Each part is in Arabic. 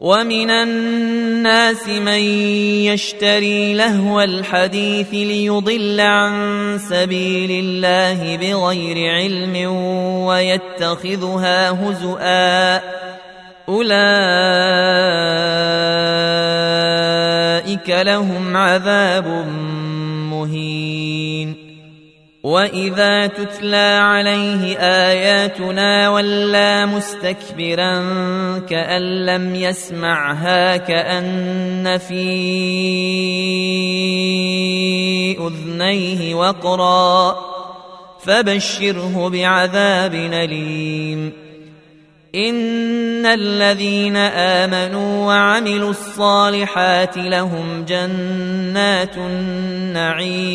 ومن الناس من يشتري لهو الحديث ليضل عن سبيل الله بغير علم ويتخذها هزؤا اولئك لهم عذاب واذا تتلى عليه اياتنا ولى مستكبرا كان لم يسمعها كان في اذنيه وقرا فبشره بعذاب اليم ان الذين امنوا وعملوا الصالحات لهم جنات النعيم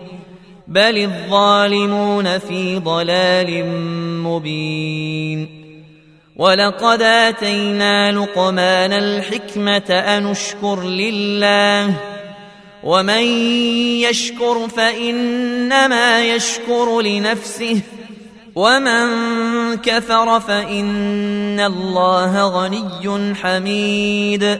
بل الظالمون في ضلال مبين ولقد اتينا لقمان الحكمه ان اشكر لله ومن يشكر فانما يشكر لنفسه ومن كفر فان الله غني حميد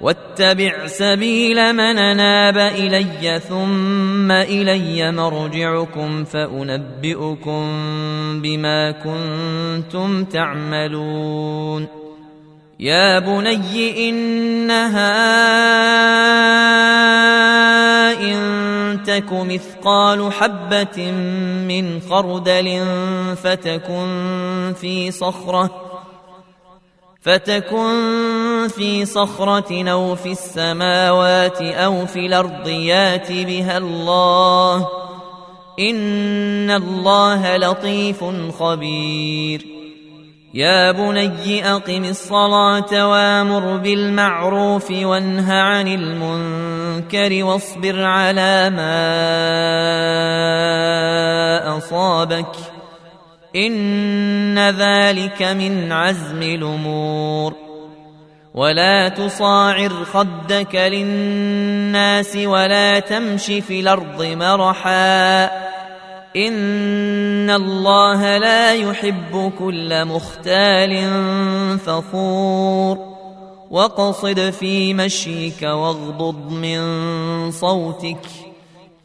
واتبع سبيل من أناب إلي ثم إلي مرجعكم فأنبئكم بما كنتم تعملون يا بني إنها إن تك مثقال حبة من خردل فتكن في صخرة فتكن في صخرة أو في السماوات أو في الأرض يات بها الله. إن الله لطيف خبير. يا بني أقم الصلاة وأمر بالمعروف وانه عن المنكر واصبر على ما أصابك ۖ. إن ذلك من عزم الأمور. ولا تصاعر خدك للناس ولا تمش في الأرض مرحا. إن الله لا يحب كل مختال فخور. واقصد في مشيك واغضض من صوتك.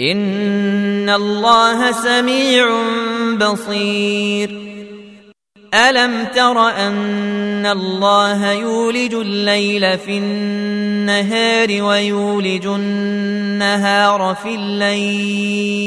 ان الله سميع بصير الم تر ان الله يولج الليل في النهار ويولج النهار في الليل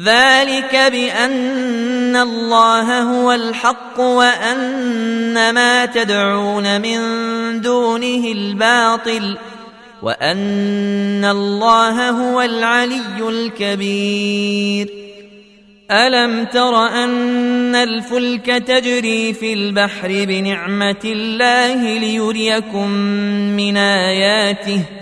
ذلك بأن الله هو الحق وأن ما تدعون من دونه الباطل وأن الله هو العلي الكبير. ألم تر أن الفلك تجري في البحر بنعمة الله ليريكم من آياته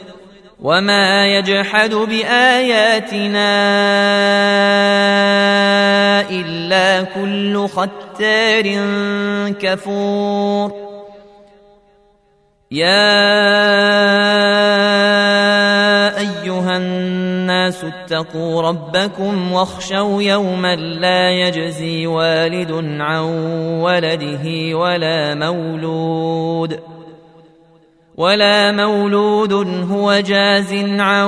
وما يجحد باياتنا الا كل ختار كفور يا ايها الناس اتقوا ربكم واخشوا يوما لا يجزي والد عن ولده ولا مولود ولا مولود هو جاز عن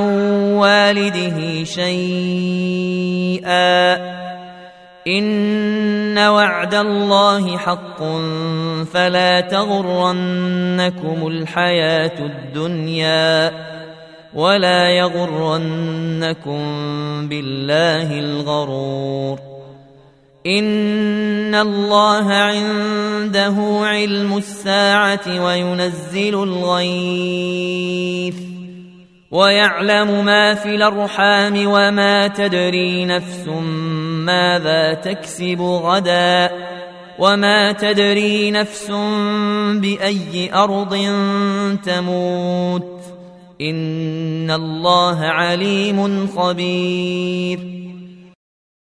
والده شيئا. إن وعد الله حق فلا تغرنكم الحياة الدنيا ولا يغرنكم بالله الغرور. ان الله عنده علم الساعة وينزل الغيث ويعلم ما في الارحام وما تدري نفس ماذا تكسب غدا وما تدري نفس باي ارض تموت ان الله عليم خبير